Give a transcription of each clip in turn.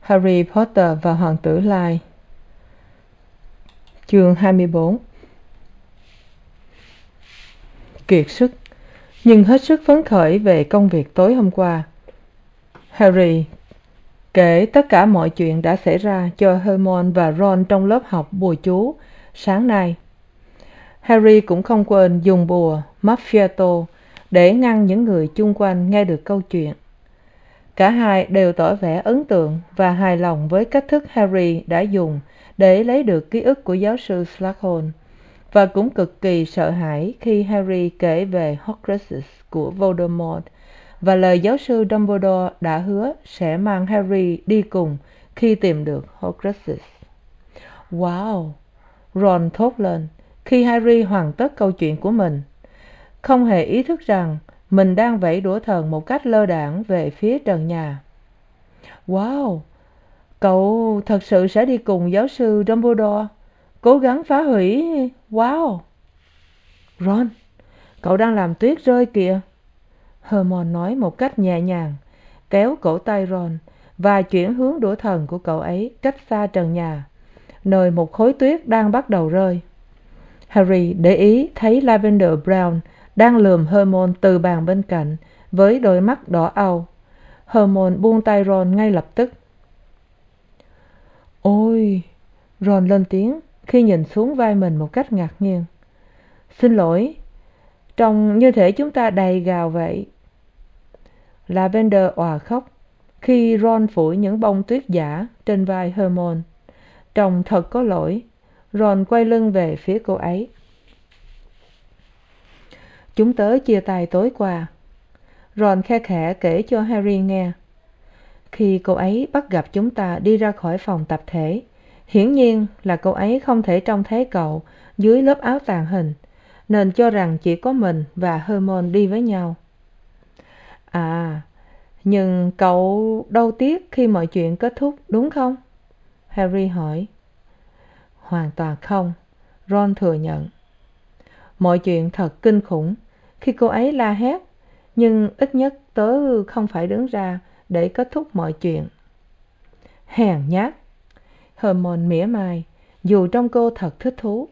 harry potter và hoàng tử lai. Chương hai mươi bốn. Kiệt sức, nhưng hết sức phấn khởi về công việc tối hôm qua. Harry kể tất cả mọi chuyện đã xảy ra cho hermione và ron trong lớp học bùa chú sáng nay. Harry cũng không quên dùng bùa macchiato để ngăn những người chung quanh nghe được câu chuyện cả hai đều tỏ vẻ ấn tượng và hài lòng với cách thức harry đã dùng để lấy được ký ức của giáo sư s và cũng cực kỳ sợ hãi khi harry kể về horcruxes của voldemort, và lời giáo sư dumbledore đã hứa sẽ mang harry đi cùng khi tìm được horcruxes. Wow! Ron thốt lên khi harry hoàn tất câu chuyện của mình. Không hề ý thức rằng mình đang vẫy đũa thần một cách lơ đãng về phía trần nhà. Wow, cậu thật sự sẽ đi cùng giáo sư dumbledore. Cố gắng phá hủy. Wow. Ron, cậu đang làm tuyết rơi kìa. Hermione nói một cách nhẹ nhàng, kéo cổ tay ron và chuyển hướng đũa thần của cậu ấy cách xa trần nhà, nơi một khối tuyết đang bắt đầu rơi. Harry để ý thấy lavender brown đang lườm hermione từ bàn bên cạnh với đôi mắt đỏ au hermione buông tay ron ngay lập tức. Ôi! Ron lên tiếng khi nhìn xuống vai mình một cách ngạc nhiên. Xin lỗi, trông như thể chúng ta đầy gào vậy. Lavender òa khóc khi ron phủi những bông tuyết giả trên vai hermione. Trông thật có lỗi. Ron quay lưng về phía cô ấy chúng tớ chia tay tối qua. Ron khe khẽ kể cho harry nghe. Khi cô ấy bắt gặp chúng ta đi ra khỏi phòng tập thể, hiển nhiên là cô ấy không thể trông thấy cậu dưới lớp áo tàng hình, nên cho rằng chỉ có mình và hermione đi với nhau. À nhưng cậu đâu tiếc khi mọi chuyện kết thúc, đúng không? Harry hỏi. Hoàn toàn không, ron thừa nhận. Mọi chuyện thật kinh khủng khi cô ấy la hét, nhưng ít nhất tớ không phải đứng ra để kết thúc mọi chuyện. Hèn nhát. Hermione mỉa mai, dù trong cô thật thích thú.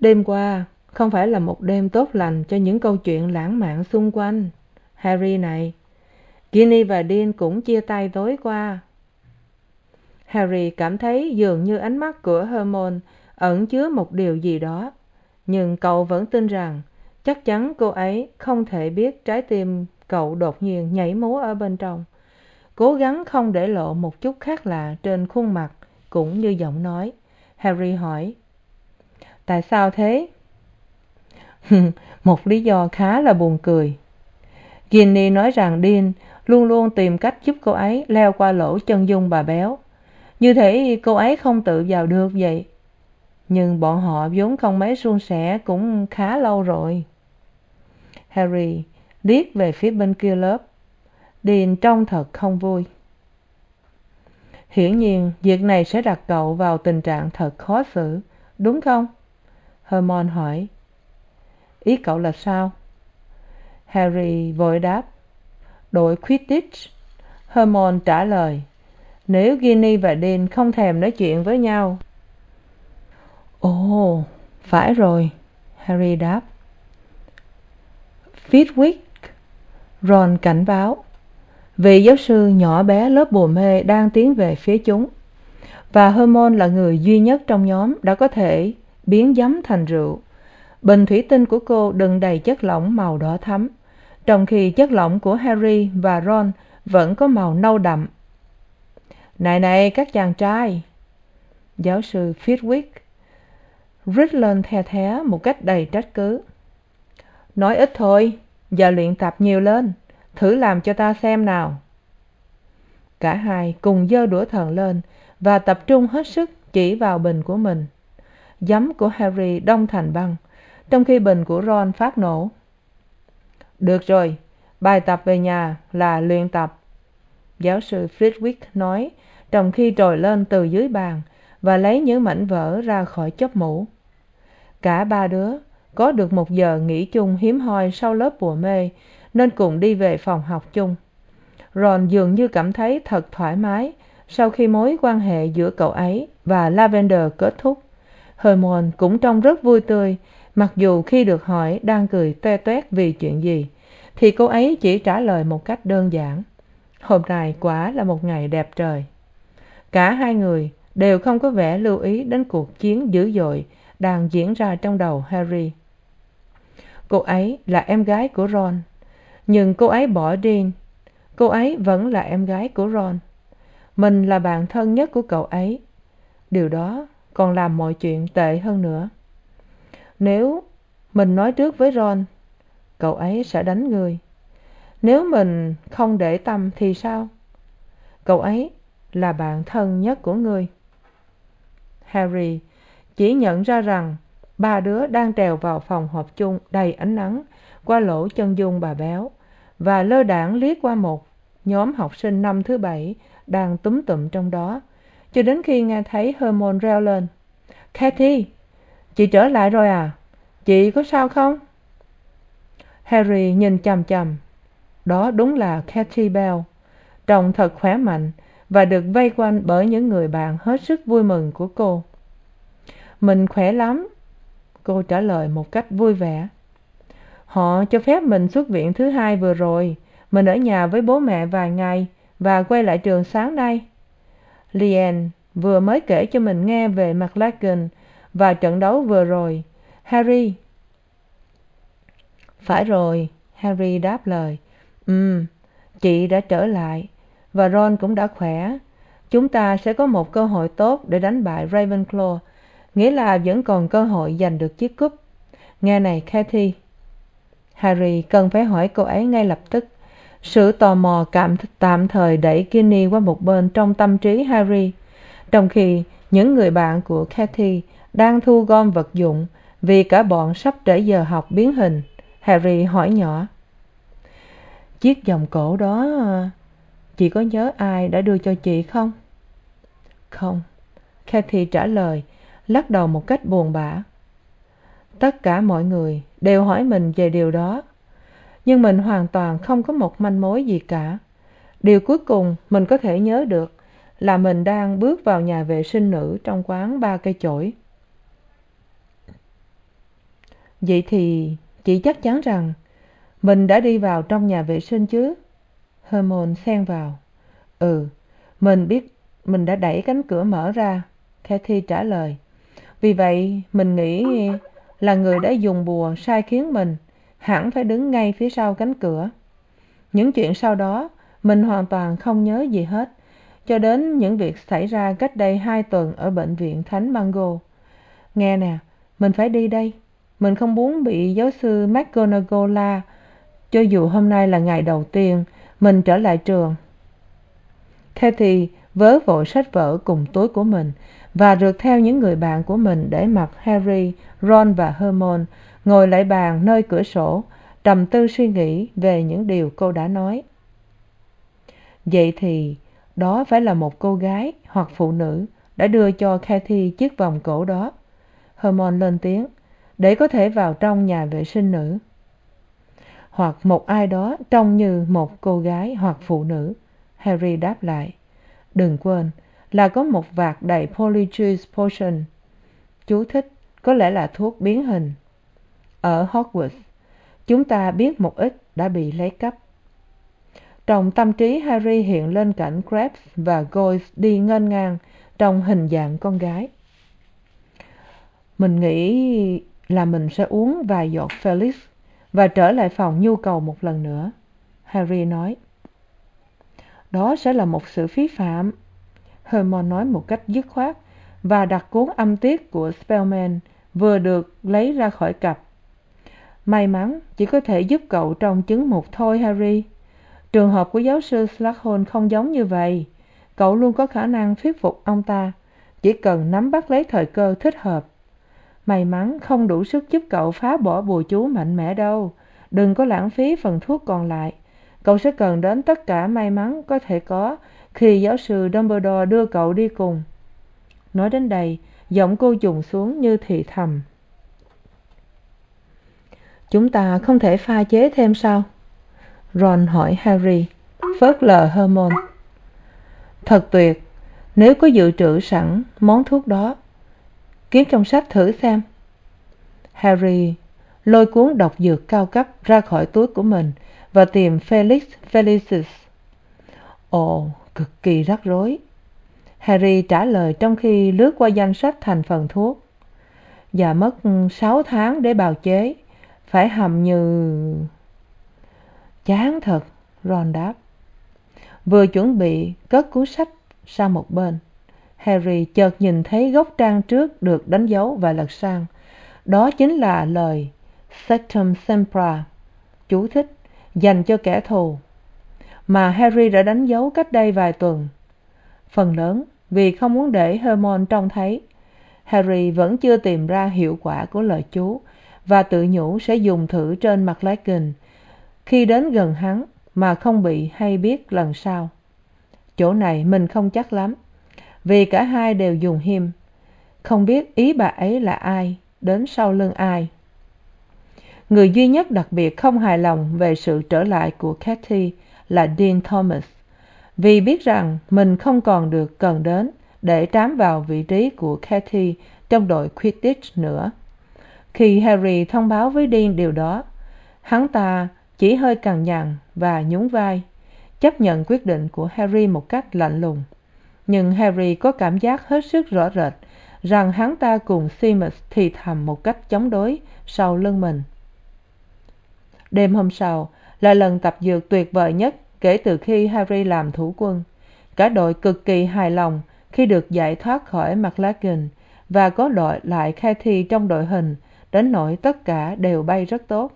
Đêm qua, không phải là một đêm tốt lành cho những câu chuyện lãng mạn xung quanh, harry này. Ginny và dean cũng chia tay tối qua. Harry cảm thấy dường như ánh mắt của hermione ẩn chứa một điều gì đó, nhưng cậu vẫn tin rằng chắc chắn cô ấy không thể biết trái tim cậu đột nhiên nhảy múa ở bên trong. Cố gắng không để lộ một chút khác lạ trên khuôn mặt, cũng như giọng nói. Harry hỏi, tại sao thế? Một lý do khá là buồn cười. Ginny nói rằng dean luôn luôn tìm cách giúp cô ấy leo qua lỗ chân dung bà béo. Như thể cô ấy không tự vào được vậy nhưng bọn họ vốn không mấy suôn sẻ cũng khá lâu rồi. Harry liếc về phía bên kia lớp. Dean trông thật không vui. Hiển nhiên, việc này sẽ đặt cậu vào tình trạng thật khó xử, đúng không? Hermione hỏi. Ý cậu là sao? Harry vội đáp. Đội quidditch. Hermione trả lời. Nếu ginny và dean không thèm nói chuyện với nhau ồ, phải rồi, harry đáp. Flitwick ron cảnh báo. Vị giáo sư nhỏ bé lớp bùa mê đang tiến về phía chúng. Và hermione là người duy nhất trong nhóm đã có thể biến giấm thành rượu. Bình thủy tinh của cô đựng đầy chất lỏng màu đỏ thắm, trong khi chất lỏng của harry và ron vẫn có màu nâu đậm. Này này, các chàng trai. Giáo sư flitwick rít lên the thé một cách đầy trách cứ. Nói ít thôi, giờ luyện tập nhiều lên, thử làm cho ta xem nào. Cả hai cùng giơ đũa thần lên và tập trung hết sức chỉ vào bình của mình. Giấm của harry đông thành băng, trong khi bình của ron phát nổ. Được rồi, bài tập về nhà là luyện tập. Giáo sư flitwick nói, trong khi trồi lên từ dưới bàn và lấy những mảnh vỡ ra khỏi chóp mũ cả ba đứa. Có được một giờ nghỉ chung hiếm hoi sau lớp bùa mê, nên cùng đi về phòng học chung. Ron dường như cảm thấy thật thoải mái sau khi mối quan hệ giữa cậu ấy và lavender kết thúc. Hermione cũng trông rất vui tươi, mặc dù khi được hỏi đang cười toe toét vì chuyện gì, thì cô ấy chỉ trả lời một cách đơn giản, hôm nay quả là một ngày đẹp trời. Cả hai người đều không có vẻ lưu ý đến cuộc chiến dữ dội đang diễn ra trong đầu harry. Cô ấy là em gái của ron, nhưng cô ấy bỏ đi cô ấy vẫn là em gái của ron. Mình là bạn thân nhất của cậu ấy. Điều đó còn làm mọi chuyện tệ hơn nữa. Nếu mình nói trước với ron, cậu ấy sẽ đánh người. Nếu mình không để tâm thì sao? Cậu ấy là bạn thân nhất của người. harry chỉ nhận ra rằng ba đứa đang trèo vào phòng họp chung đầy ánh nắng qua lỗ chân dung bà béo và lơ đãng liếc qua một nhóm học sinh năm thứ bảy đang túm tụm trong đó. Cho đến khi nghe thấy hermione reo lên, cathy, chị trở lại rồi à? Chị có sao không? Harry nhìn chằm chằm. Đó đúng là cathy bell. Trông thật khỏe mạnh và được vây quanh bởi những người bạn hết sức vui mừng của cô mình khỏe lắm. Cô trả lời một cách vui vẻ. Họ cho phép mình xuất viện thứ hai vừa rồi. Mình ở nhà với bố mẹ vài ngày và quay lại trường sáng nay. Lien vừa mới kể cho mình nghe về mclaggen và trận đấu vừa rồi. Harry. Phải rồi, harry đáp lời. Ừm, chị đã trở lại và ron cũng đã khỏe. Chúng ta sẽ có một cơ hội tốt để đánh bại ravenclaw nghĩa là vẫn còn cơ hội giành được chiếc cúp. Nghe này Kathy. harry cần phải hỏi cô ấy ngay lập tức. Sự tò mò cảm tạm thời đẩy ginny qua một bên trong tâm trí harry. Trong khi những người bạn của Kathy đang thu gom vật dụng vì cả bọn sắp trễ giờ học biến hình, harry hỏi nhỏ. Chiếc vòng cổ đó, chị có nhớ ai đã đưa cho chị không? Không Kathy trả lời lắc đầu một cách buồn bã. Tất cả mọi người đều hỏi mình về điều đó, nhưng mình hoàn toàn không có một manh mối gì cả. Điều cuối cùng mình có thể nhớ được là mình đang bước vào nhà vệ sinh nữ trong quán ba cây chổi. Vậy thì chị chắc chắn rằng mình đã đi vào trong nhà vệ sinh chứ? Hermione xen vào. Ừ mình biết mình đã đẩy cánh cửa mở ra. Cathy trả lời vì vậy, mình nghĩ là người đã dùng bùa sai khiến mình, hẳn phải đứng ngay phía sau cánh cửa. Những chuyện sau đó, mình hoàn toàn không nhớ gì hết, cho đến những việc xảy ra cách đây hai tuần ở bệnh viện thánh mango nghe nè, mình phải đi đây. Mình không muốn bị giáo sư mcgonagall la, cho dù hôm nay là ngày đầu tiên, mình trở lại trường. Cathy vớ vội sách vở cùng túi của mình và rượt theo những người bạn của mình để mặc harry, ron và hermione ngồi lại bàn nơi cửa sổ, trầm tư suy nghĩ về những điều cô đã nói. Vậy thì, đó phải là một cô gái hoặc phụ nữ đã đưa cho Kathy chiếc vòng cổ đó. Hermione lên tiếng, để có thể vào trong nhà vệ sinh nữ. Hoặc một ai đó trông như một cô gái hoặc phụ nữ, harry đáp lại. Đừng quên là có một vạt đầy polyjuice potion. Chú thích, có lẽ là thuốc biến hình. Ở hogwarts, chúng ta biết một ít đã bị lấy cắp. Trong tâm trí harry hiện lên cảnh krebs và goyle đi nghênh ngang trong hình dạng con gái. Mình nghĩ là mình sẽ uống vài giọt felix và trở lại phòng nhu cầu một lần nữa, harry nói. Đó sẽ là một sự phí phạm hermione nói một cách dứt khoát, và đặt cuốn âm tiết của spellman vừa được lấy ra khỏi cặp. May mắn, chỉ có thể giúp cậu trong chứng mục thôi, harry. Trường hợp của giáo sư s không giống như vậy. Cậu luôn có khả năng thuyết phục ông ta, chỉ cần nắm bắt lấy thời cơ thích hợp. May mắn, không đủ sức giúp cậu phá bỏ bùa chú mạnh mẽ đâu. Đừng có lãng phí phần thuốc còn lại. Cậu sẽ cần đến tất cả may mắn có thể có khi giáo sư dumbledore đưa cậu đi cùng. Nói đến đây, giọng cô trùng xuống như thì thầm. Chúng ta không thể pha chế thêm sao? Ron hỏi harry, phớt lờ hermon thật tuyệt, nếu có dự trữ sẵn món thuốc đó, kiếm trong sách thử xem. Harry lôi cuốn độc dược cao cấp ra khỏi túi của mình và tìm felix felicis. Ồ cực kỳ rắc rối. Harry trả lời trong khi lướt qua danh sách thành phần thuốc. Và mất sáu tháng để bào chế. Phải hầm như chán thật, ron đáp. Vừa chuẩn bị cất cuốn sách sang một bên, harry chợt nhìn thấy góc trang trước được đánh dấu và lật sang. Đó chính là lời sectum sempra, chú thích dành cho kẻ thù mà harry đã đánh dấu cách đây vài tuần. Phần lớn, vì không muốn để hermione trông thấy, harry vẫn chưa tìm ra hiệu quả của lời chú và tự nhủ sẽ dùng thử trên mặt kình khi đến gần hắn mà không bị hay biết lần sau. Chỗ này mình không chắc lắm, vì cả hai đều dùng him. Không biết ý bà ấy là ai, đến sau lưng ai. Người duy nhất đặc biệt không hài lòng về sự trở lại của cathy là dean thomas. Vì biết rằng mình không còn được cần đến để trám vào vị trí của cathy trong đội quidditch nữa. Khi harry thông báo với dean điều đó, hắn ta chỉ hơi cằn nhằn và nhún vai, chấp nhận quyết định của harry một cách lạnh lùng. Nhưng harry có cảm giác hết sức rõ rệt rằng hắn ta cùng seamus thì thầm một cách chống đối sau lưng mình. Đêm hôm sau là lần tập dượt tuyệt vời nhất kể từ khi harry làm thủ quân. Cả đội cực kỳ hài lòng khi được giải thoát khỏi mclaggen và có đội lại Kathy trong đội hình, đến nỗi tất cả đều bay rất tốt.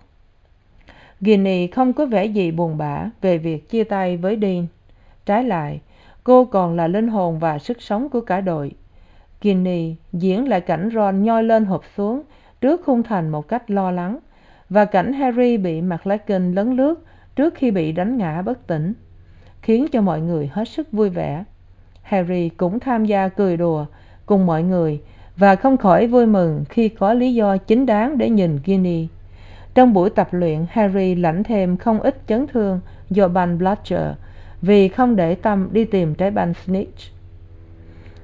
Ginny không có vẻ gì buồn bã về việc chia tay với dean. Trái lại, cô còn là linh hồn và sức sống của cả đội. Ginny diễn lại cảnh ron nhoi lên hụp xuống trước khung thành một cách lo lắng và cảnh harry bị mclaggen lấn lướt trước khi bị đánh ngã bất tỉnh, khiến cho mọi người hết sức vui vẻ. Harry cũng tham gia cười đùa cùng mọi người và không khỏi vui mừng khi có lý do chính đáng để nhìn ginny. Trong buổi tập luyện, harry lãnh thêm không ít chấn thương do banh bludger vì không để tâm đi tìm trái banh snitch.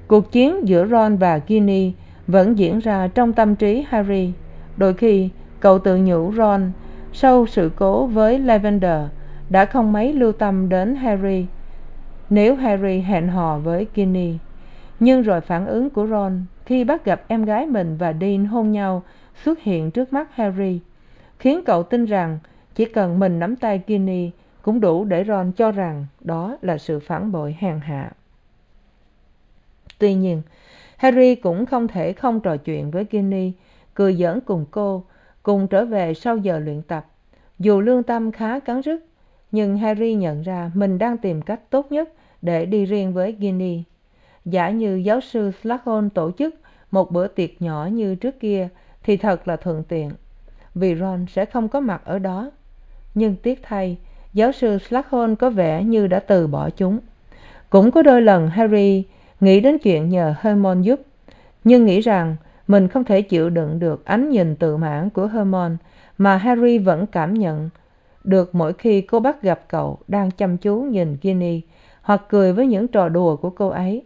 Cuộc chiến giữa ron và ginny vẫn diễn ra trong tâm trí harry. Đôi khi cậu tự nhủ ron, sau sự cố với lavender, đã không mấy lưu tâm đến harry. Nếu harry hẹn hò với ginny, nhưng rồi phản ứng của ron khi bắt gặp em gái mình và dean hôn nhau xuất hiện trước mắt harry, khiến cậu tin rằng chỉ cần mình nắm tay ginny cũng đủ để ron cho rằng đó là sự phản bội hèn hạ. Tuy nhiên, harry cũng không thể không trò chuyện với ginny, cười giỡn cùng cô cùng trở về sau giờ luyện tập. Dù lương tâm khá cắn rứt, nhưng harry nhận ra mình đang tìm cách tốt nhất để đi riêng với ginny. Giả như giáo sư s tổ chức một bữa tiệc nhỏ như trước kia thì thật là thuận tiện, vì ron sẽ không có mặt ở đó. Nhưng tiếc thay, giáo sư s có vẻ như đã từ bỏ chúng. Cũng có đôi lần harry nghĩ đến chuyện nhờ hermione giúp, nhưng nghĩ rằng mình không thể chịu đựng được ánh nhìn tự mãn của hermione, mà harry vẫn cảm nhận được mỗi khi cô bắt gặp cậu đang chăm chú nhìn ginny hoặc cười với những trò đùa của cô ấy.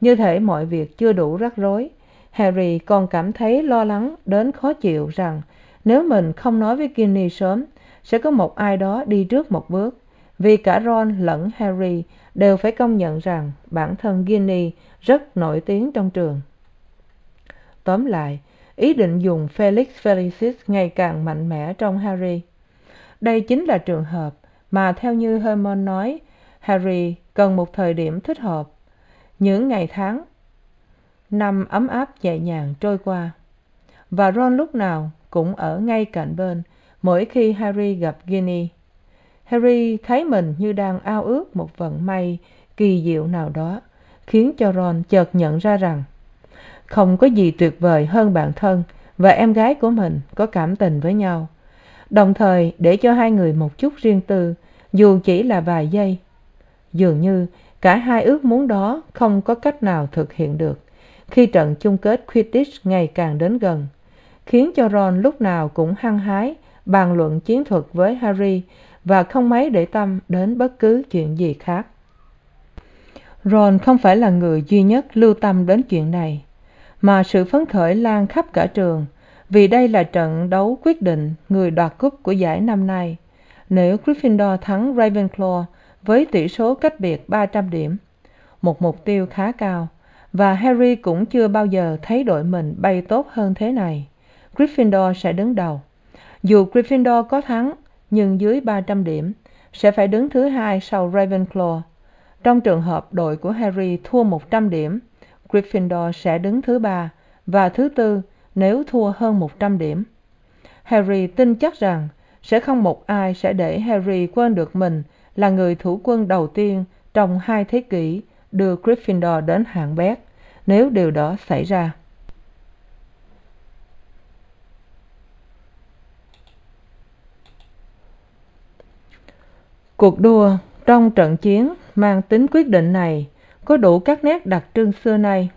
Như thể mọi việc chưa đủ rắc rối, harry còn cảm thấy lo lắng đến khó chịu rằng nếu mình không nói với ginny sớm, sẽ có một ai đó đi trước một bước. Vì cả ron lẫn harry đều phải công nhận rằng bản thân ginny rất nổi tiếng trong trường tóm lại, ý định dùng felix felicis ngày càng mạnh mẽ trong harry. Đây chính là trường hợp mà theo như hermione nói, harry cần một thời điểm thích hợp. Những ngày tháng, năm ấm áp nhẹ nhàng trôi qua. Và ron lúc nào cũng ở ngay cạnh bên mỗi khi harry gặp ginny. Harry thấy mình như đang ao ước một vận may kỳ diệu nào đó, khiến cho ron chợt nhận ra rằng không có gì tuyệt vời hơn bạn thân và em gái của mình có cảm tình với nhau. Đồng thời, để cho hai người một chút riêng tư, dù chỉ là vài giây, dường như cả hai ước muốn đó không có cách nào thực hiện được. Khi trận chung kết quidditch ngày càng đến gần, khiến cho ron lúc nào cũng hăng hái bàn luận chiến thuật với harry và không mấy để tâm đến bất cứ chuyện gì khác. Ron không phải là người duy nhất lưu tâm đến chuyện này mà sự phấn khởi lan khắp cả trường. Vì đây là trận đấu quyết định người đoạt cúp của giải năm nay. Nếu gryffindor thắng ravenclaw với tỷ số cách biệt ba trăm điểm, một mục tiêu khá cao, và harry cũng chưa bao giờ thấy đội mình bay tốt hơn thế này, gryffindor sẽ đứng đầu. Dù gryffindor có thắng, nhưng dưới ba trăm điểm sẽ phải đứng thứ hai sau ravenclaw. Trong trường hợp đội của harry thua một trăm điểm gryffindor sẽ đứng thứ ba và thứ tư nếu thua hơn một trăm điểm. Harry tin chắc rằng sẽ không một ai sẽ để harry quên được mình là người thủ quân đầu tiên trong hai thế kỷ đưa gryffindor đến hạng bét nếu điều đó xảy ra. Cuộc đua trong trận chiến mang tính quyết định này có đủ các nét đặc trưng xưa nay.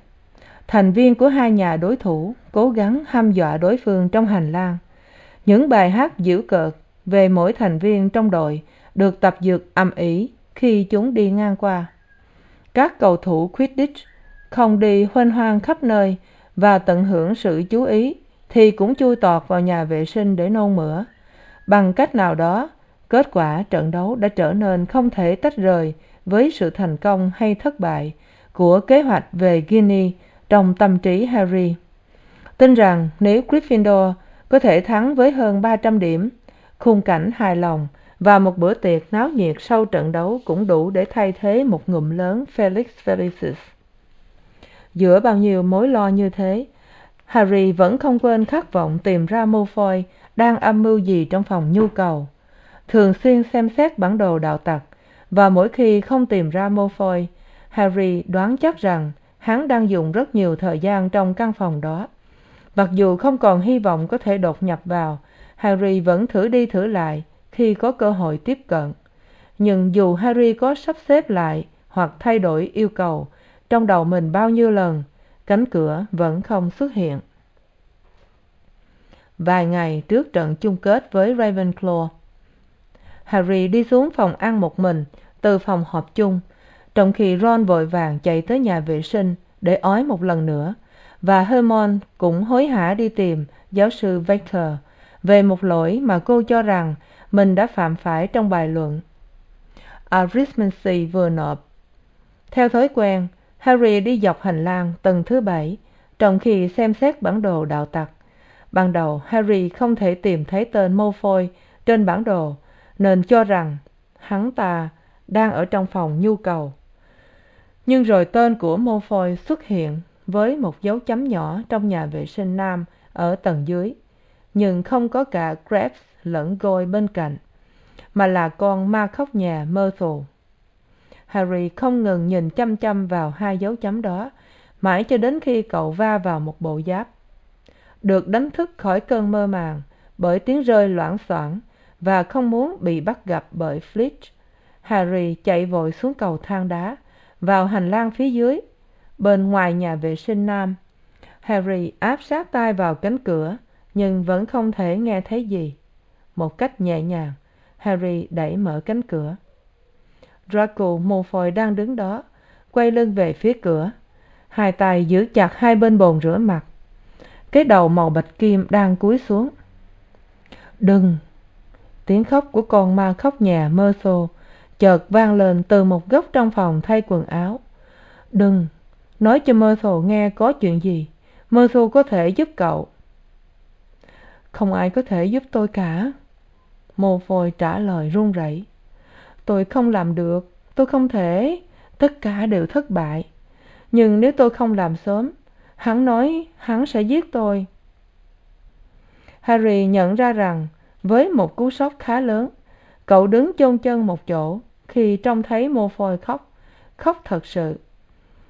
Thành viên của hai nhà đối thủ cố gắng hăm dọa đối phương trong hành lang. Những bài hát giễu cợt về mỗi thành viên trong đội được tập dượt ầm ĩ khi chúng đi ngang qua. Các cầu thủ quidditch không đi huênh hoang khắp nơi và tận hưởng sự chú ý thì cũng chui tọt vào nhà vệ sinh để nôn mửa. Bằng cách nào đó, kết quả trận đấu đã trở nên không thể tách rời với sự thành công hay thất bại của kế hoạch về Guinea trong tâm trí harry. Tin rằng nếu gryffindor có thể thắng với hơn ba trăm điểm, khung cảnh hài lòng và một bữa tiệc náo nhiệt sau trận đấu cũng đủ để thay thế một ngụm lớn felix felicis. Giữa bao nhiêu mối lo như thế, harry vẫn không quên khát vọng tìm ra malfoy đang âm mưu gì trong phòng nhu cầu, thường xuyên xem xét bản đồ đạo tặc và mỗi khi không tìm ra malfoy, harry đoán chắc rằng hắn đang dùng rất nhiều thời gian trong căn phòng đó. Mặc dù không còn hy vọng có thể đột nhập vào, harry vẫn thử đi thử lại khi có cơ hội tiếp cận. Nhưng dù harry có sắp xếp lại hoặc thay đổi yêu cầu, trong đầu mình bao nhiêu lần, cánh cửa vẫn không xuất hiện. Vài ngày trước trận chung kết với ravenclaw harry đi xuống phòng ăn một mình, từ phòng họp chung. Trong khi ron vội vàng chạy tới nhà vệ sinh để ói một lần nữa, và hermione cũng hối hả đi tìm giáo sư Victor về một lỗi mà cô cho rằng mình đã phạm phải trong bài luận. Arithmancy vừa nộp. Theo thói quen, harry đi dọc hành lang tầng thứ bảy, trong khi xem xét bản đồ đạo tặc. Ban đầu, harry không thể tìm thấy tên malfoy trên bản đồ nên cho rằng hắn ta đang ở trong phòng nhu cầu. Nhưng rồi tên của malfoy xuất hiện với một dấu chấm nhỏ trong nhà vệ sinh nam ở tầng dưới, nhưng không có cả Krebs lẫn Goyle bên cạnh, mà là con ma khóc nhà myrtle. Harry không ngừng nhìn chăm chăm vào hai dấu chấm đó, mãi cho đến khi cậu va vào một bộ giáp. Được đánh thức khỏi cơn mơ màng bởi tiếng rơi loảng xoảng và không muốn bị bắt gặp bởi Filch harry chạy vội xuống cầu thang đá, vào hành lang phía dưới, bên ngoài nhà vệ sinh nam. Harry áp sát tai vào cánh cửa, nhưng vẫn không thể nghe thấy gì. Một cách nhẹ nhàng, harry đẩy mở cánh cửa. Draco malfoy đang đứng đó, quay lưng về phía cửa. Hai tay giữ chặt hai bên bồn rửa mặt. Cái đầu màu bạch kim đang cúi xuống. Đừng tiếng khóc của con ma khóc nhà mơ xô, chợt vang lên từ một góc trong phòng thay quần áo. Đừng, nói cho mơ xô nghe có chuyện gì, mơ xô có thể giúp cậu. Không ai có thể giúp tôi cả. Mồ phôi trả lời run rẩy. Tôi không làm được, tôi không thể, tất cả đều thất bại. Nhưng nếu tôi không làm sớm, hắn nói hắn sẽ giết tôi. Harry nhận ra rằng với một cú sốc khá lớn. Cậu đứng chôn chân một chỗ, khi trông thấy mô phôi khóc khóc thật sự.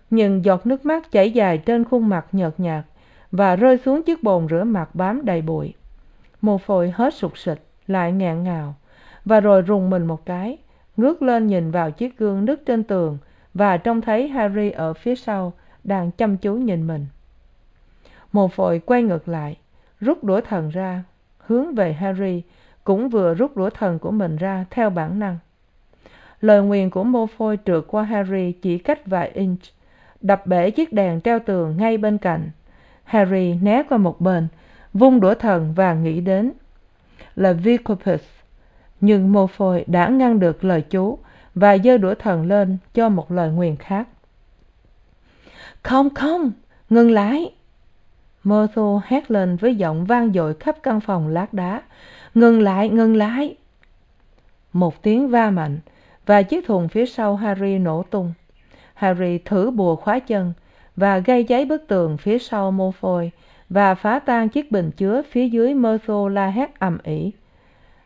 Nhưng giọt nước mắt chảy dài trên khuôn mặt nhợt nhạt và rơi xuống chiếc bồn rửa mặt bám đầy bụi. Mô phôi hết sụt sịt, lại nghẹn ngào và rồi rùng mình một cái, ngước lên nhìn vào chiếc gương nứt trên tường và trông thấy harry ở phía sau đang chăm chú nhìn mình. Mồ phôi quay ngược lại, rút đũa thần ra hướng về harry, cũng vừa rút đũa thần của mình ra theo bản năng. Lời nguyền của mô phôi trượt qua harry chỉ cách vài inch, đập bể chiếc đèn treo tường ngay bên cạnh. Harry né qua một bên, vung đũa thần và nghĩ đến là vicopus nhưng mô phôi đã ngăn được lời chú và giơ đũa thần lên cho một lời nguyền khác. Không không, ngừng lại! Mơ thô hét lên với giọng vang dội khắp căn phòng lát đá. Ngừng lại ngừng lại! Một tiếng va mạnh, và chiếc thùng phía sau harry nổ tung. Harry thử bùa khóa chân và gây cháy bức tường phía sau mô phôi và phá tan chiếc bình chứa phía dưới mơ thô la hét ầm ĩ.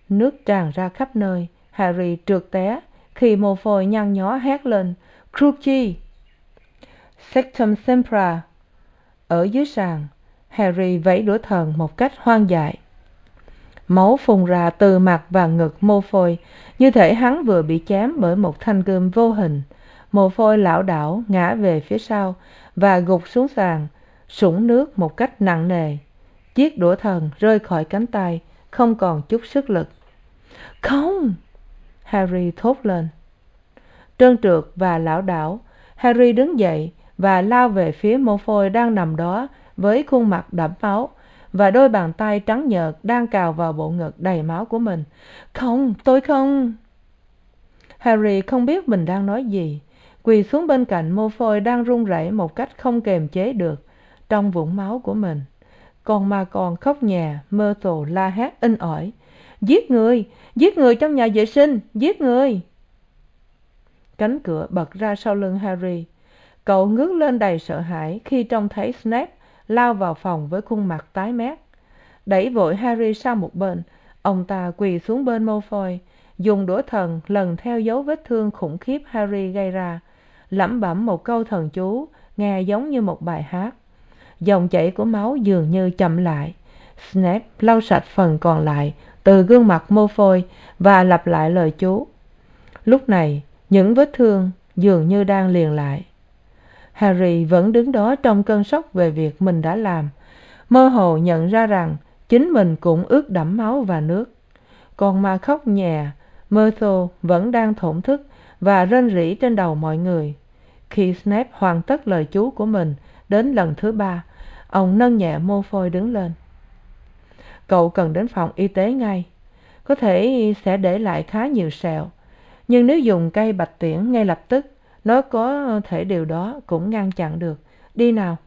Nước tràn ra khắp nơi, harry trượt té khi mô phôi nhăn nhó hét lên cruchy sectum sempra! Ở dưới sàn harry vẫy đũa thần một cách hoang dại. Máu phun ra từ mặt và ngực mô phôi, như thể hắn vừa bị chém bởi một thanh gươm vô hình. Mồ phôi lảo đảo ngã về phía sau và gục xuống sàn sũng nước một cách nặng nề. Chiếc đũa thần rơi khỏi cánh tay, không còn chút sức lực. Không! Harry thốt lên. Trơn trượt và lảo đảo, harry đứng dậy và lao về phía mô phôi đang nằm đó với khuôn mặt đẫm máu và đôi bàn tay trắng nhợt đang cào vào bộ ngực đầy máu của mình. Không, tôi không. Harry không biết mình đang nói gì. Quỳ xuống bên cạnh mô phôi đang run rẩy một cách không kềm chế được trong vũng máu của mình. Con ma con khóc nhà mơ tồ la hét, in ỏi. Giết người! Giết người trong nhà vệ sinh! Giết người! Cánh cửa bật ra sau lưng harry. Cậu ngước lên đầy sợ hãi khi trông thấy snape lao vào phòng với khuôn mặt tái mét. Đẩy vội harry sang một bên. Ông ta quỳ xuống bên mô phôi dùng đũa thần lần theo dấu vết thương khủng khiếp harry gây ra. Lẩm bẩm một câu thần chú, nghe giống như một bài hát. Dòng chảy của máu dường như chậm lại. Snape lau sạch phần còn lại từ gương mặt mô phôi và lặp lại lời chú. Lúc này, những vết thương dường như đang liền lại harry vẫn đứng đó trong cơn sốc về việc mình đã làm. Mơ hồ nhận ra rằng chính mình cũng ướt đẫm máu và nước. Con ma khóc nhè myrtle vẫn đang thổn thức và rên rỉ trên đầu mọi người. Khi snape hoàn tất lời chú của mình đến lần thứ ba, ông nâng nhẹ mô phôi đứng lên. Cậu cần đến phòng y tế ngay. Có thể sẽ để lại khá nhiều sẹo, nhưng nếu dùng cây bạch tiễn ngay lập tức nó có thể điều đó cũng ngăn chặn được. Đi nào.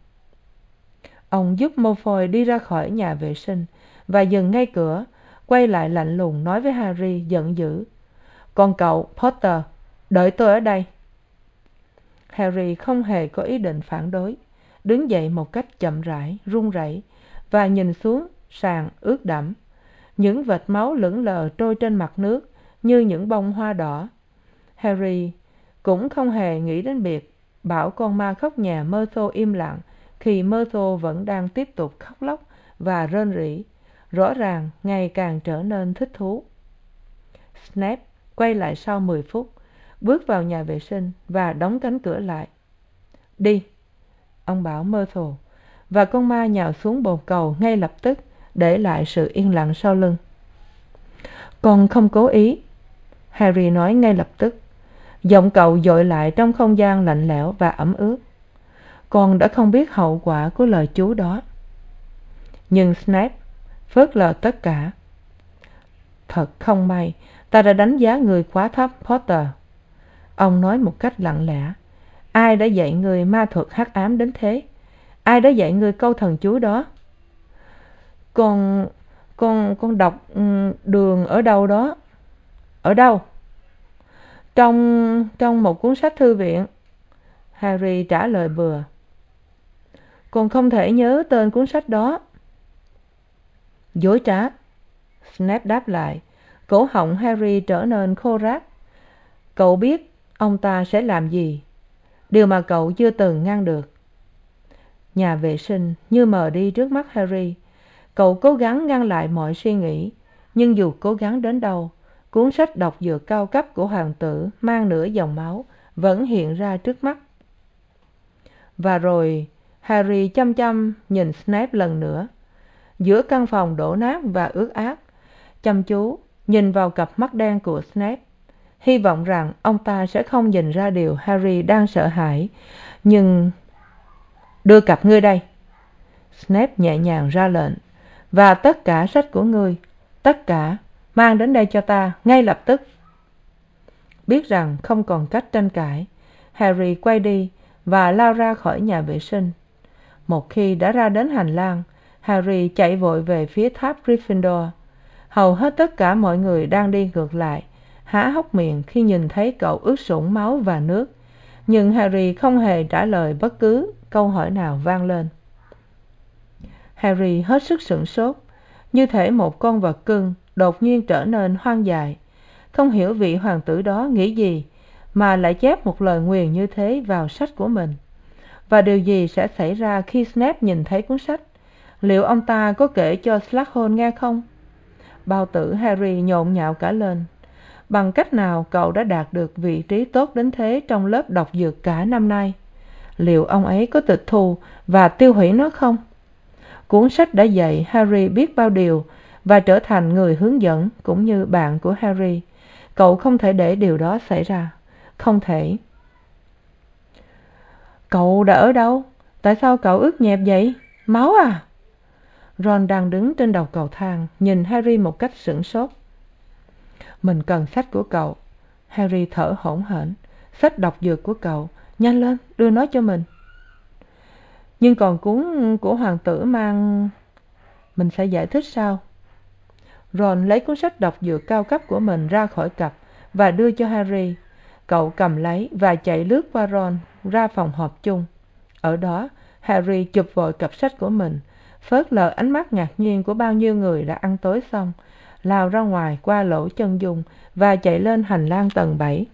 Ông giúp mô phôi đi ra khỏi nhà vệ sinh và dừng ngay cửa, quay lại lạnh lùng nói với harry giận dữ. Còn cậu, potter, đợi tôi ở đây. Harry không hề có ý định phản đối, đứng dậy một cách chậm rãi, run rẩy và nhìn xuống sàn ướt đẫm. Những vệt máu lững lờ trôi trên mặt nước như những bông hoa đỏ. Harry cũng không hề nghĩ đến việc bảo con ma khóc nhà myrtle im lặng khi myrtle vẫn đang tiếp tục khóc lóc và rên rỉ. Rõ ràng, ngày càng trở nên thích thú. Snap quay lại sau mười phút, bước vào nhà vệ sinh và đóng cánh cửa lại. Đi, ông bảo myrtle và con ma nhào xuống bồn cầu ngay lập tức để lại sự yên lặng sau lưng. Con không cố ý, harry nói ngay lập tức giọng cậu dội lại trong không gian lạnh lẽo và ẩm ướt. Con đã không biết hậu quả của lời chú đó. Nhưng Snap, phớt lờ tất cả. Thật không may ta đã đánh giá người quá thấp potter. Ông nói một cách lặng lẽ ai đã dạy người ma thuật hắc ám đến thế? Ai đã dạy người câu thần chú đó? Con con con đọc đường ở đâu đó? Ở đâu? Trong trong một cuốn sách thư viện, harry trả lời bừa. Con không thể nhớ tên cuốn sách đó. Dối trá. Snape đáp lại. Cổ họng harry trở nên khô rác. cậu biết ông ta sẽ làm gì. Điều mà cậu chưa từng ngăn được. Nhà vệ sinh như mờ đi trước mắt harry. Cậu cố gắng ngăn lại mọi suy nghĩ, nhưng dù cố gắng đến đâu cuốn sách đọc dược cao cấp của hoàng tử, mang nửa dòng máu, vẫn hiện ra trước mắt. Và rồi, harry chăm chăm nhìn snape lần nữa. Giữa căn phòng đổ nát và ướt át, chăm chú nhìn vào cặp mắt đen của snape. Hy vọng rằng ông ta sẽ không nhìn ra điều harry đang sợ hãi, nhưng đưa cặp ngươi đây. Snape nhẹ nhàng ra lệnh, và tất cả sách của ngươi, tất cả mang đến đây cho ta ngay lập tức. Biết rằng không còn cách tranh cãi, harry quay đi và lao ra khỏi nhà vệ sinh. Một khi đã ra đến hành lang, harry chạy vội về phía tháp gryffindor. Hầu hết tất cả mọi người đang đi ngược lại, há hốc miệng khi nhìn thấy cậu ướt sũng máu và nước. Nhưng harry không hề trả lời bất cứ câu hỏi nào vang lên. Harry hết sức sửng sốt, như thể một con vật cưng đột nhiên trở nên hoang dại. Không hiểu vị hoàng tử đó nghĩ gì, mà lại chép một lời nguyền như thế vào sách của mình. Và điều gì sẽ xảy ra khi snape nhìn thấy cuốn sách? Liệu ông ta có kể cho s nghe không? Bao tử harry nhộn nhạo cả lên. Bằng cách nào cậu đã đạt được vị trí tốt đến thế trong lớp đọc dược cả năm nay? Liệu ông ấy có tịch thu và tiêu hủy nó không? Cuốn sách đã dạy harry biết bao điều và trở thành người hướng dẫn cũng như bạn của harry. Cậu không thể để điều đó xảy ra. Không thể. Cậu đã ở đâu? Tại sao cậu ướt nhẹp vậy? Máu à? Ron đang đứng trên đầu cầu thang, nhìn harry một cách sửng sốt. Mình cần sách của cậu. Harry thở hổn hển. Sách đọc dược của cậu. Nhanh lên, đưa nó cho mình. Nhưng còn cuốn của hoàng tử mang mình sẽ giải thích sau ron lấy cuốn sách đọc dược cao cấp của mình ra khỏi cặp và đưa cho harry. Cậu cầm lấy và chạy lướt qua ron ra phòng họp chung. Ở đó, harry chụp vội cặp sách của mình, phớt lờ ánh mắt ngạc nhiên của bao nhiêu người đã ăn tối xong, lao ra ngoài qua lỗ chân dung và chạy lên hành lang tầng bảy.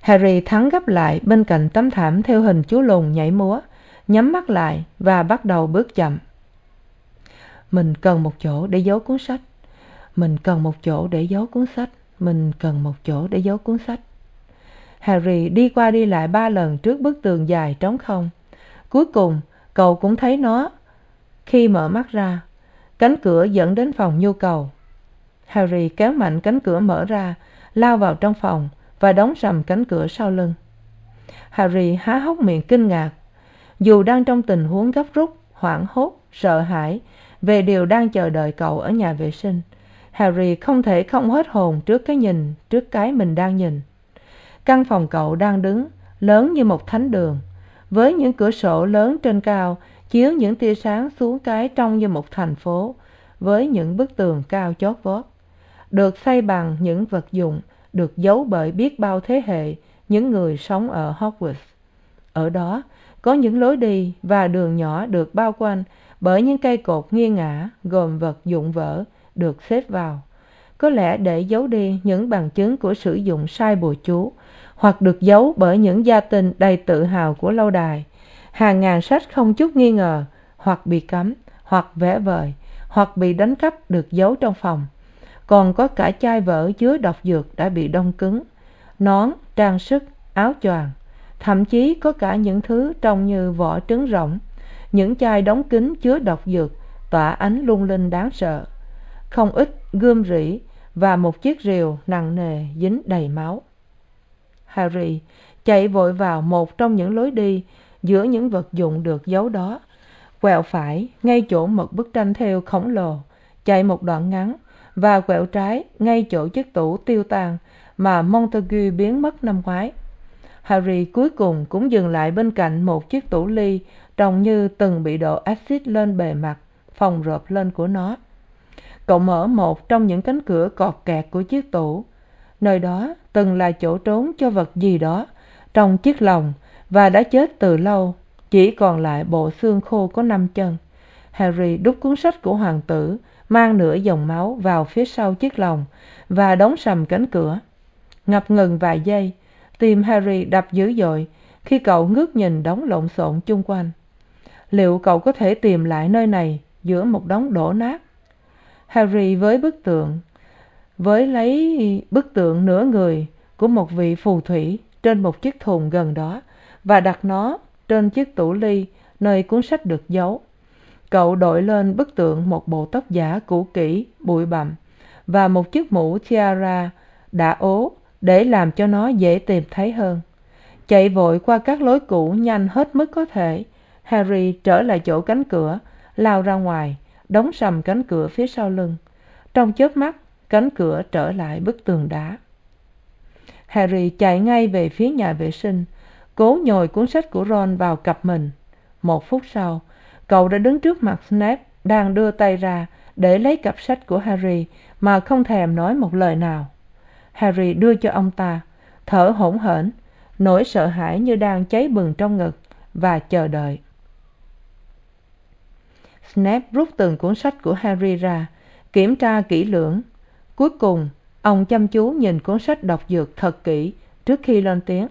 Harry thắng gấp lại bên cạnh tấm thảm theo hình chú lùn nhảy múa, nhắm mắt lại và bắt đầu bước chậm mình cần một chỗ để giấu cuốn sách. Mình cần một chỗ để giấu cuốn sách. Mình cần một chỗ để giấu cuốn sách. Harry đi qua đi lại ba lần trước bức tường dài trống không. Cuối cùng, cậu cũng thấy nó khi mở mắt ra. Cánh cửa dẫn đến phòng nhu cầu. Harry kéo mạnh cánh cửa mở ra, lao vào trong phòng và đóng sầm cánh cửa sau lưng. Harry há hốc miệng kinh ngạc. Dù đang trong tình huống gấp rút, hoảng hốt, sợ hãi về điều đang chờ đợi cậu ở nhà vệ sinh. Harry không thể không hết hồn trước cái nhìn, trước cái mình đang nhìn. Căn phòng cậu đang đứng, lớn như một thánh đường. Với những cửa sổ lớn trên cao, chiếu những tia sáng xuống cái trông như một thành phố, với những bức tường cao chót vót. Được xây bằng những vật dụng, được giấu bởi biết bao thế hệ, những người sống ở hogwarts. Ở đó, có những lối đi và đường nhỏ được bao quanh bởi những cây cột nghiêng ngả, gồm vật dụng vỡ, được xếp vào. Có lẽ để giấu đi những bằng chứng của sử dụng sai bùa chú, hoặc được giấu bởi những gia tinh đầy tự hào của lâu đài. Hàng ngàn sách không chút nghi ngờ, hoặc bị cấm, hoặc vẽ vời, hoặc bị đánh cắp được giấu trong phòng. Còn có cả chai vỡ chứa độc dược đã bị đông cứng, nón, trang sức, áo choàng. Thậm chí có cả những thứ trông như vỏ trứng rỗng những chai đóng kín chứa độc dược, tỏa ánh lung linh đáng sợ. Không ít gươm rỉ và một chiếc rìu nặng nề dính đầy máu. Harry chạy vội vào một trong những lối đi giữa những vật dụng được giấu đó, quẹo phải ngay chỗ một bức tranh thêu khổng lồ, chạy một đoạn ngắn và quẹo trái ngay chỗ chiếc tủ tiêu tan mà montague biến mất năm ngoái. Harry cuối cùng cũng dừng lại bên cạnh một chiếc tủ ly trông như từng bị đổ axit lên bề mặt phồng rộp lên của nó. Cậu mở một trong những cánh cửa cọt kẹt của chiếc tủ. Nơi đó từng là chỗ trốn cho vật gì đó trong chiếc lồng và đã chết từ lâu, chỉ còn lại bộ xương khô có năm chân. Harry đút cuốn sách của hoàng tử, mang nửa dòng máu vào phía sau chiếc lồng và đóng sầm cánh cửa. Ngập ngừng vài giây, tim harry đập dữ dội khi cậu ngước nhìn đống lộn xộn chung quanh liệu cậu có thể tìm lại nơi này giữa một đống đổ nát? Harry với bức tượng, với lấy bức tượng nửa người của một vị phù thủy trên một chiếc thùng gần đó và đặt nó trên chiếc tủ ly nơi cuốn sách được giấu. Cậu đội lên bức tượng một bộ tóc giả cũ kỹ, bụi bặm và một chiếc mũ tiara đã ố để làm cho nó dễ tìm thấy hơn. Chạy vội qua các lối cũ nhanh hết mức có thể harry trở lại chỗ cánh cửa, lao ra ngoài, đóng sầm cánh cửa phía sau lưng. Trong chớp mắt, cánh cửa trở lại bức tường đá. Harry chạy ngay về phía nhà vệ sinh, cố nhồi cuốn sách của ron vào cặp mình. Một phút sau, cậu đã đứng trước mặt snape, đang đưa tay ra để lấy cặp sách của harry mà không thèm nói một lời nào. Harry đưa cho ông ta, thở hổn hển, nỗi sợ hãi như đang cháy bừng trong ngực và chờ đợi snape rút từng cuốn sách của harry ra, kiểm tra kỹ lưỡng. Cuối cùng, ông chăm chú nhìn cuốn sách đọc dược thật kỹ trước khi lên tiếng.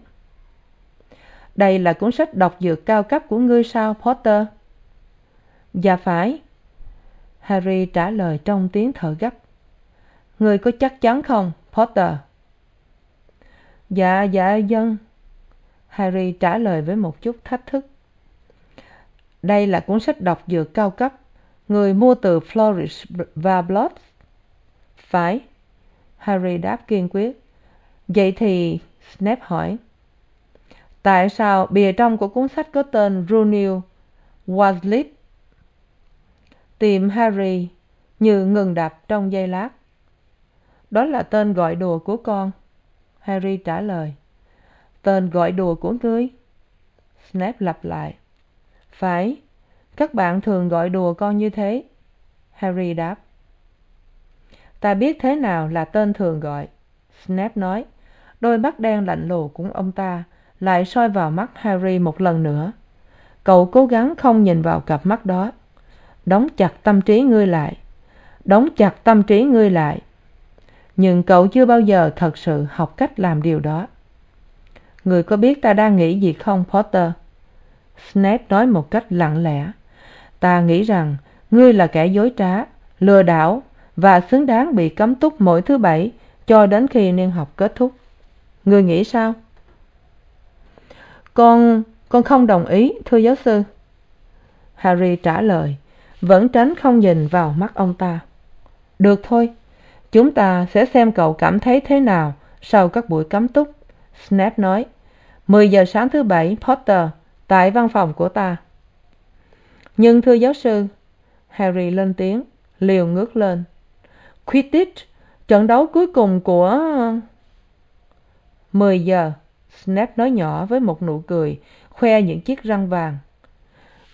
Đây là cuốn sách đọc dược cao cấp của ngươi sao, potter? Dạ phải. Harry trả lời trong tiếng thở gấp. Ngươi có chắc chắn không, potter? Dạ dạ vâng harry trả lời với một chút thách thức đây là cuốn sách đọc dược cao cấp. Người mua từ flourish và blotts phải, harry đáp kiên quyết. Vậy thì snape hỏi, tại sao bìa trong của cuốn sách có tên runil Waslip? tìm harry như ngừng đập trong giây lát. Đó là tên gọi đùa của con. Harry trả lời, tên gọi đùa của ngươi? Snape lặp lại phải. Các bạn thường gọi đùa con như thế? Harry đáp. Ta biết thế nào là tên thường gọi. Snape nói. Đôi mắt đen lạnh lùng của ông ta lại soi vào mắt harry một lần nữa. Cậu cố gắng không nhìn vào cặp mắt đó. Đóng chặt tâm trí ngươi lại. Đóng chặt tâm trí ngươi lại. Nhưng cậu chưa bao giờ thật sự học cách làm điều đó. Người có biết ta đang nghĩ gì không, potter? Snape nói một cách lặng lẽ. Ta nghĩ rằng ngươi là kẻ dối trá, lừa đảo và xứng đáng bị cấm túc mỗi thứ bảy cho đến khi niên học kết thúc. Ngươi nghĩ sao? Con con không đồng ý, thưa giáo sư. Harry trả lời, vẫn tránh không nhìn vào mắt ông ta. Được thôi, chúng ta sẽ xem cậu cảm thấy thế nào sau các buổi cấm túc, snape nói. Mười giờ sáng thứ bảy, potter tại văn phòng của ta. Nhưng thưa giáo sư, harry lên tiếng, liều ngước lên. Quidditch, trận đấu cuối cùng của mười giờ, snape nói nhỏ với một nụ cười, khoe những chiếc răng vàng.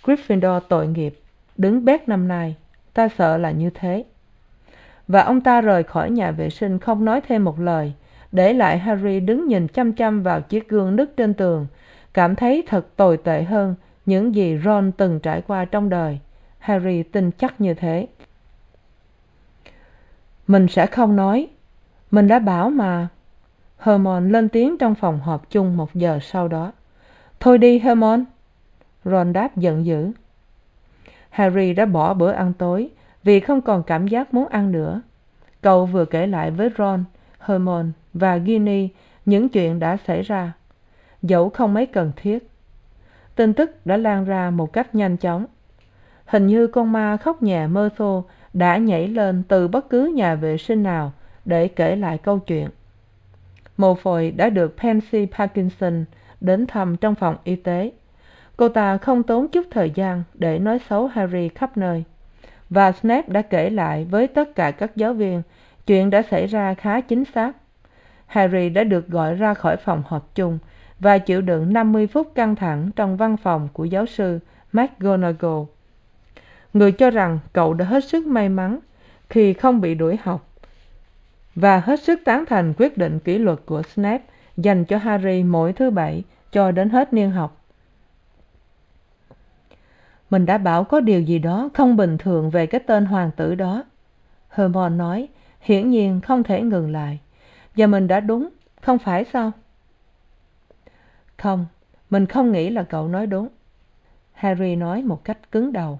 Gryffindor tội nghiệp, đứng bét năm nay, ta sợ là như thế. Và ông ta rời khỏi nhà vệ sinh không nói thêm một lời, để lại harry đứng nhìn chăm chăm vào chiếc gương nứt trên tường cảm thấy thật tồi tệ hơn những gì ron từng trải qua trong đời. Harry tin chắc như thế. Mình sẽ không nói. Mình đã bảo mà. Hermon lên tiếng trong phòng họp chung một giờ sau đó. Thôi đi hermon ron đáp giận dữ. Harry đã bỏ bữa ăn tối vì không còn cảm giác muốn ăn nữa. Cậu vừa kể lại với ron hermon và ginny những chuyện đã xảy ra dẫu không mấy cần thiết. Tin tức đã lan ra một cách nhanh chóng. Hình như con ma khóc nhà mơ xô đã nhảy lên từ bất cứ nhà vệ sinh nào để kể lại câu chuyện. Mồ phồi đã được pansy parkinson đến thăm trong phòng y tế. Cô ta không tốn chút thời gian để nói xấu harry khắp nơi. Và snape đã kể lại với tất cả các giáo viên chuyện đã xảy ra khá chính xác. Harry đã được gọi ra khỏi phòng họp chung và chịu đựng năm mươi phút căng thẳng trong văn phòng của giáo sư mcgonagall. Người cho rằng cậu đã hết sức may mắn khi không bị đuổi học và hết sức tán thành quyết định kỷ luật của snape dành cho harry mỗi thứ bảy cho đến hết niên học. Mình đã bảo có điều gì đó không bình thường về cái tên hoàng tử đó, hermione nói, hiển nhiên không thể ngừng lại. Và mình đã đúng, không phải sao? Không, mình không nghĩ là cậu nói đúng. Harry nói một cách cứng đầu.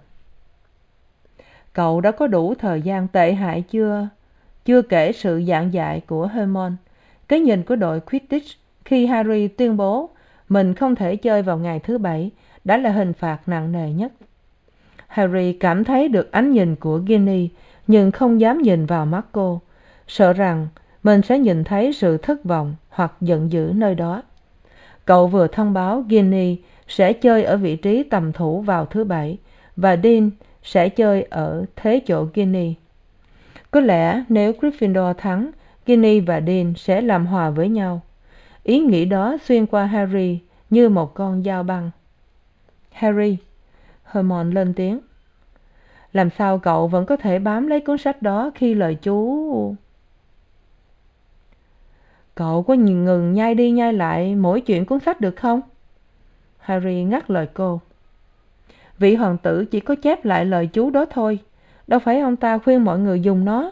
Cậu đã có đủ thời gian tệ hại chưa? Chưa kể sự giảng dạy của hermione. Cái nhìn của đội quidditch khi harry tuyên bố mình không thể chơi vào ngày thứ bảy đã là hình phạt nặng nề nhất. Harry cảm thấy được ánh nhìn của ginny, nhưng không dám nhìn vào mắt cô. Sợ rằng mình sẽ nhìn thấy sự thất vọng hoặc giận dữ nơi đó cậu vừa thông báo ginny sẽ chơi ở vị trí tầm thủ vào thứ bảy và dean sẽ chơi ở thế chỗ ginny có lẽ nếu gryffindor thắng ginny và dean sẽ làm hòa với nhau. Ý nghĩ đó xuyên qua harry như một con dao băng. Harry hermon lên tiếng. Làm sao cậu vẫn có thể bám lấy cuốn sách đó khi lời chú cậu có ngừng nhai đi nhai lại mỗi chuyện cuốn sách được không? Harry ngắt lời cô. Vị hoàng tử chỉ có chép lại lời chú đó thôi. Đâu phải ông ta khuyên mọi người dùng nó.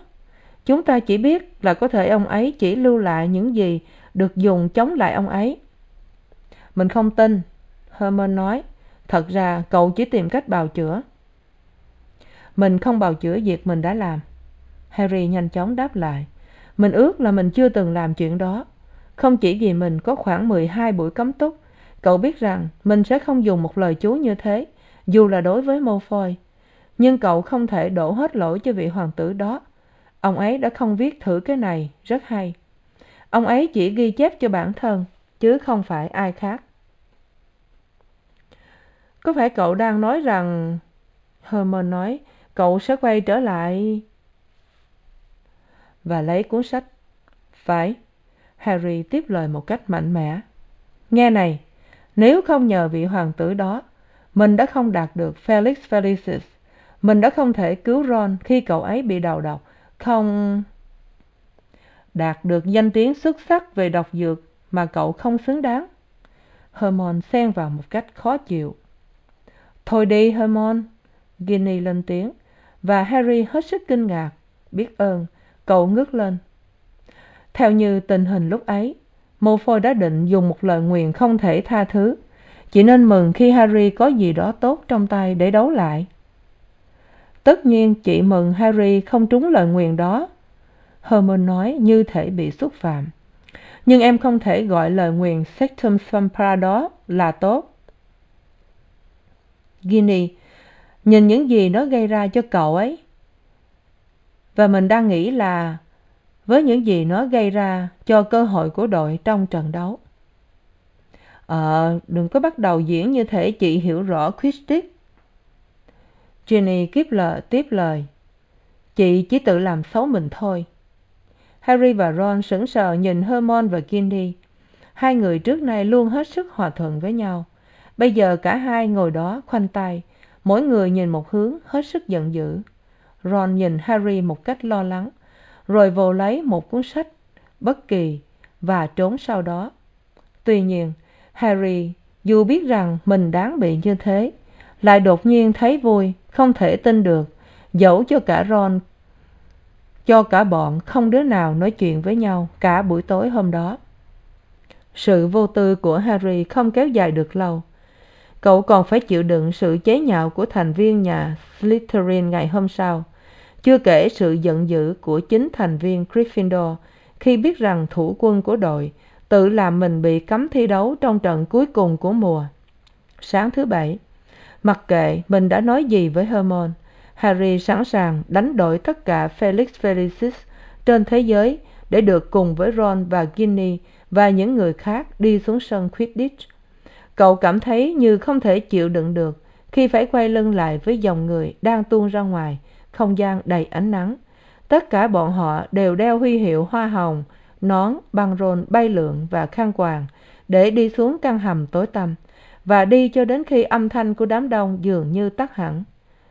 Chúng ta chỉ biết là có thể ông ấy chỉ lưu lại những gì được dùng chống lại ông ấy. Mình không tin herman nói. Thật ra cậu chỉ tìm cách bào chữa. Mình không bào chữa việc mình đã làm. Harry nhanh chóng đáp lại mình ước là mình chưa từng làm chuyện đó. Không chỉ vì mình có khoảng mười hai buổi cấm túc, cậu biết rằng mình sẽ không dùng một lời chú như thế, dù là đối với mô phôi nhưng cậu không thể đổ hết lỗi cho vị hoàng tử đó. Ông ấy đã không viết thử cái này, rất hay. Ông ấy chỉ ghi chép cho bản thân, chứ không phải ai khác. Có phải cậu đang nói rằng, hermione nói, cậu sẽ quay trở lại và lấy cuốn sách. Phải, harry tiếp lời một cách mạnh mẽ. Nghe này, nếu không nhờ vị hoàng tử đó, mình đã không đạt được felix felicis. Mình đã không thể cứu ron khi cậu ấy bị đầu độc. Không đạt được danh tiếng xuất sắc về độc dược mà cậu không xứng đáng. Hermione xen vào một cách khó chịu. Thôi đi, hermione, ginny lên tiếng, và harry hết sức kinh ngạc, biết ơn cậu ngước lên. Theo như tình hình lúc ấy mô phôi đã định dùng một lời nguyền không thể tha thứ. Chỉ nên mừng khi harry có gì đó tốt trong tay để đấu lại. Tất nhiên chị mừng harry không trúng lời nguyền đó. Hermione nói như thể bị xúc phạm. Nhưng em không thể gọi lời nguyền sectum sempra đó là tốt. Ginny, nhìn những gì nó gây ra cho cậu ấy và mình đang nghĩ là với những gì nó gây ra cho cơ hội của đội trong trận đấu. Ờ đừng có bắt đầu diễn như thể chị hiểu rõ quidditch Jenny tiếp lời tiếp lời. Chị chỉ tự làm xấu mình thôi. Harry và ron sững sờ nhìn hermione và ginny. Hai người trước nay luôn hết sức hòa thuận với nhau. Bây giờ cả hai ngồi đó khoanh tay, mỗi người nhìn một hướng hết sức giận dữ ron nhìn harry một cách lo lắng, rồi vồ lấy một cuốn sách bất kỳ và trốn sau đó. Tuy nhiên, harry dù biết rằng mình đáng bị như thế, lại đột nhiên thấy vui, không thể tin được, dẫu cho cả ron, cho cả bọn không đứa nào nói chuyện với nhau cả buổi tối hôm đó. Sự vô tư của harry không kéo dài được lâu. Cậu còn phải chịu đựng sự chế nhạo của thành viên nhà slytherin ngày hôm sau chưa kể sự giận dữ của chính thành viên gryffindor khi biết rằng thủ quân của đội tự làm mình bị cấm thi đấu trong trận cuối cùng của mùa. Sáng thứ bảy, mặc kệ mình đã nói gì với hermione, harry sẵn sàng đánh đổi tất cả felix felicis trên thế giới để được cùng với ron và ginny và những người khác đi xuống sân quidditch. Cậu cảm thấy như không thể chịu đựng được khi phải quay lưng lại với dòng người đang tuôn ra ngoài không gian đầy ánh nắng. Tất cả bọn họ đều đeo huy hiệu hoa hồng, nón, băng rôn, bay lượn và khăn quàng để đi xuống căn hầm tối tăm và đi cho đến khi âm thanh của đám đông dường như tắt hẳn.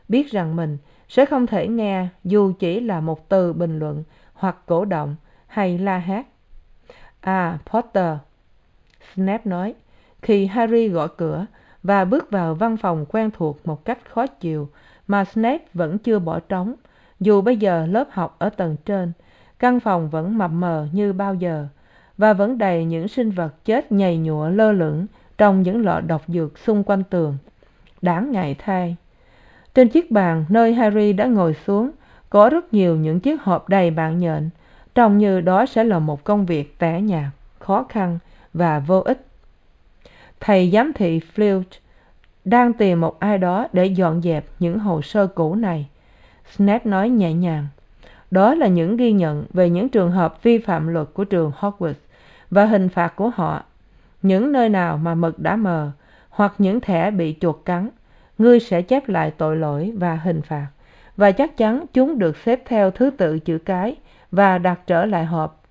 Biết rằng mình sẽ không thể nghe dù chỉ là một từ bình luận hoặc cổ động hay la hét. À potter, snape nói, khi harry gõ cửa và bước vào văn phòng quen thuộc một cách khó chịu mà snape vẫn chưa bỏ trống. Dù bây giờ lớp học ở tầng trên, căn phòng vẫn mập mờ như bao giờ và vẫn đầy những sinh vật chết nhầy nhụa lơ lửng trong những lọ độc dược xung quanh tường. Đáng ngại thay. Trên chiếc bàn, nơi harry đã ngồi xuống, có rất nhiều những chiếc hộp đầy bạn nhện, trông như đó sẽ là một công việc tẻ nhạt, khó khăn và vô ích. Thầy giám thị flute đang tìm một ai đó để dọn dẹp những hồ sơ cũ này. Snape nói nhẹ nhàng, đó là những ghi nhận về những trường hợp vi phạm luật của trường hogwarts và hình phạt của họ. Những nơi nào mà mực đã mờ hoặc những thẻ bị chuột cắn, ngươi sẽ chép lại tội lỗi và hình phạt. Và chắc chắn chúng được xếp theo thứ tự chữ cái và đặt trở lại hộp.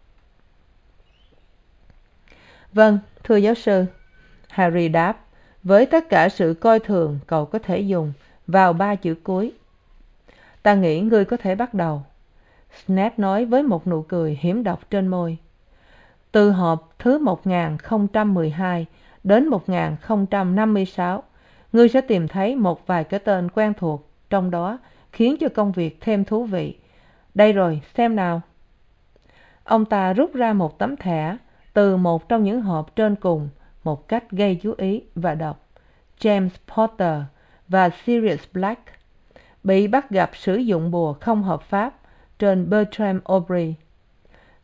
Vâng thưa giáo sư, harry đáp với tất cả sự coi thường cậu có thể dùng vào ba chữ cuối. Ta nghĩ ngươi có thể bắt đầu. Snap nói với một nụ cười hiểm độc trên môi. Từ hộp thứ một nghìn không trăm mười hai đến một nghìn không trăm năm mươi sáu, ngươi sẽ tìm thấy một vài cái tên quen thuộc trong đó khiến cho công việc thêm thú vị. Đây rồi, xem nào. Ông ta rút ra một tấm thẻ từ một trong những hộp trên cùng một cách gây chú ý và đọc. James potter và sirius black bị bắt gặp sử dụng bùa không hợp pháp trên bertram aubrey,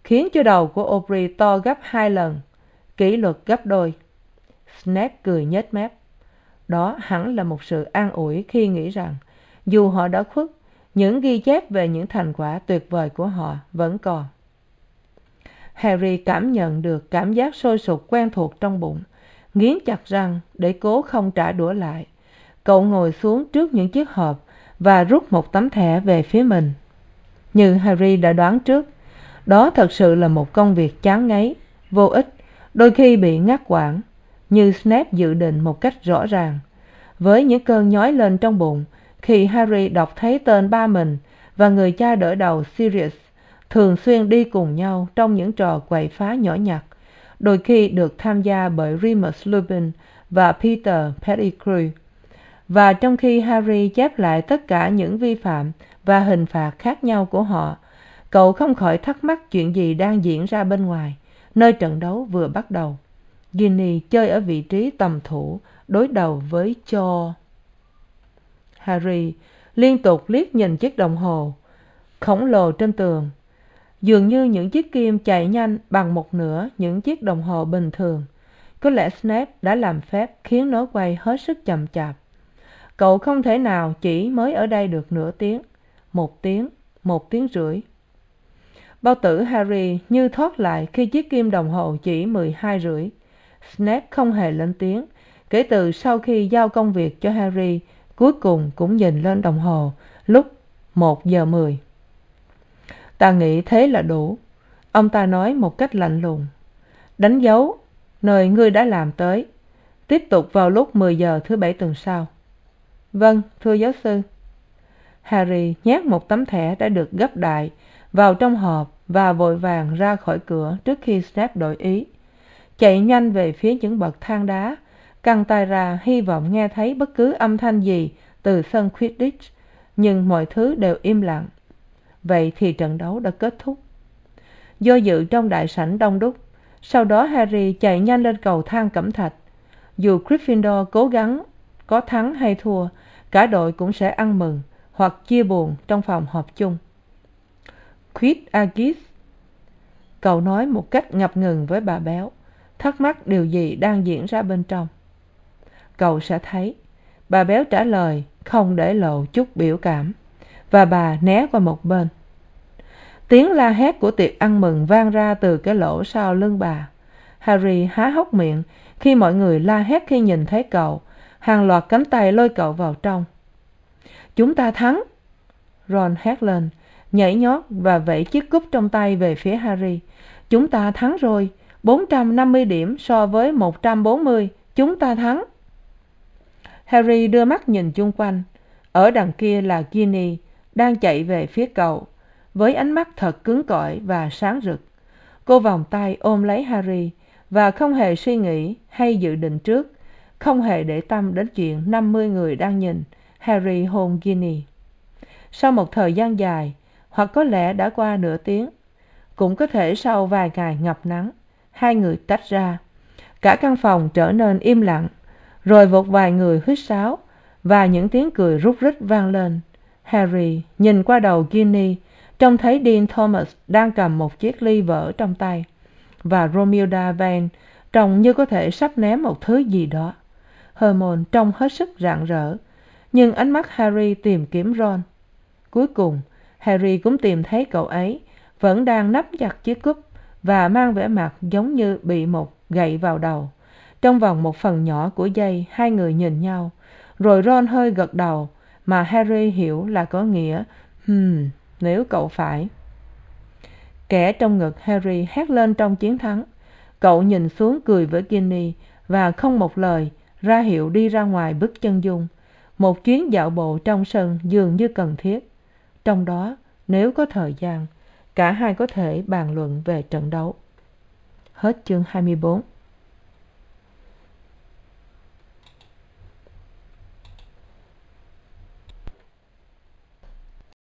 khiến cho đầu của aubrey to gấp hai lần, kỷ luật gấp đôi. Snape cười nhếch mép. Đó hẳn là một sự an ủi khi nghĩ rằng dù họ đã khuất, những ghi chép về những thành quả tuyệt vời của họ vẫn còn harry cảm nhận được cảm giác sôi sục quen thuộc trong bụng, nghiến chặt răng để cố không trả đũa lại. Cậu ngồi xuống trước những chiếc hộp và rút một tấm thẻ về phía mình. Như harry đã đoán trước, đó thật sự là một công việc chán ngấy, vô ích, đôi khi bị ngắt quãng, như snape dự định một cách rõ ràng. Với những cơn nhói lên trong bụng, khi harry đọc thấy tên ba mình và người cha đỡ đầu sirius thường xuyên đi cùng nhau trong những trò quậy phá nhỏ nhặt, đôi khi được tham gia bởi remus lupin và peter pettigrew. Và trong khi harry chép lại tất cả những vi phạm và hình phạt khác nhau của họ, cậu không khỏi thắc mắc chuyện gì đang diễn ra bên ngoài, nơi trận đấu vừa bắt đầu. Ginny chơi ở vị trí tầm thủ, đối đầu với cho harry, liên tục liếc nhìn chiếc đồng hồ khổng lồ trên tường dường như những chiếc kim chạy nhanh bằng một nửa những chiếc đồng hồ bình thường. Có lẽ snape đã làm phép khiến nó quay hết sức chậm chạp. Cậu không thể nào chỉ mới ở đây được nửa tiếng. Một tiếng một tiếng rưỡi. Bao tử harry như thoát lại khi chiếc kim đồng hồ chỉ mười hai rưỡi. Snape không hề lên tiếng, kể từ sau khi giao công việc cho harry, cuối cùng cũng nhìn lên đồng hồ, lúc một giờ mười ta nghĩ thế là đủ. Ông ta nói một cách lạnh lùng. Đánh dấu nơi ngươi đã làm tới. Tiếp tục vào lúc mười giờ thứ bảy tuần sau. Vâng thưa giáo sư. Harry nhét một tấm thẻ đã được gấp đại vào trong hộp và vội vàng ra khỏi cửa trước khi snape đổi ý. Chạy nhanh về phía những bậc thang đá, căng tai ra hy vọng nghe thấy bất cứ âm thanh gì từ sân quidditch, nhưng mọi thứ đều im lặng vậy thì trận đấu đã kết thúc. Do dự trong đại sảnh đông đúc, sau đó harry chạy nhanh lên cầu thang cẩm thạch. Dù gryffindor cố gắng, có thắng hay thua, cả đội cũng sẽ ăn mừng hoặc chia buồn trong phòng họp chung. Quid agis, cậu nói một cách ngập ngừng với bà béo, thắc mắc điều gì đang diễn ra bên trong. Cậu sẽ thấy, bà béo trả lời, không để lộ chút biểu cảm và bà né qua một bên. Tiếng la hét của tiệc ăn mừng vang ra từ cái lỗ sau lưng bà. Harry há hốc miệng khi mọi người la hét khi nhìn thấy cậu. Hàng loạt cánh tay lôi cậu vào trong. Chúng ta thắng! Ron hét lên, nhảy nhót và vẫy chiếc cúp trong tay về phía harry. Chúng ta thắng rồi, bốn trăm năm mươi điểm so với một trăm bốn mươi, chúng ta thắng! Harry đưa mắt nhìn chung quanh. Ở đằng kia là ginny đang chạy về phía cậu, với ánh mắt thật cứng cỏi và sáng rực. Cô vòng tay ôm lấy harry và không hề suy nghĩ hay dự định trước, không hề để tâm đến chuyện năm mươi người đang nhìn harry hôn ginny. Sau một thời gian dài, hoặc có lẽ đã qua nửa tiếng, cũng có thể sau vài ngày ngập nắng, hai người tách ra. Cả căn phòng trở nên im lặng, rồi một vài người huýt sáo và những tiếng cười rúc rích vang lên harry nhìn qua đầu ginny, trông thấy dean thomas đang cầm một chiếc ly vỡ trong tay, và romilda vane trông như có thể sắp ném một thứ gì đó. Hermione trông hết sức rạng rỡ, nhưng ánh mắt harry tìm kiếm ron. Cuối cùng, harry cũng tìm thấy cậu ấy, vẫn đang nắm chặt chiếc cúp và mang vẻ mặt giống như bị một gậy vào đầu. Trong vòng một phần nhỏ của giây hai người nhìn nhau, rồi ron hơi gật đầu mà harry hiểu là có nghĩa hm, nếu cậu phải. Kẻ trong ngực harry hét lên trong chiến thắng. Cậu nhìn xuống cười với ginny và không một lời ra hiệu đi ra ngoài bức chân dung. Một chuyến dạo bộ trong sân dường như cần thiết. Trong đó nếu có thời gian cả hai có thể bàn luận về trận đấu. Hết chương hai mươi bốn.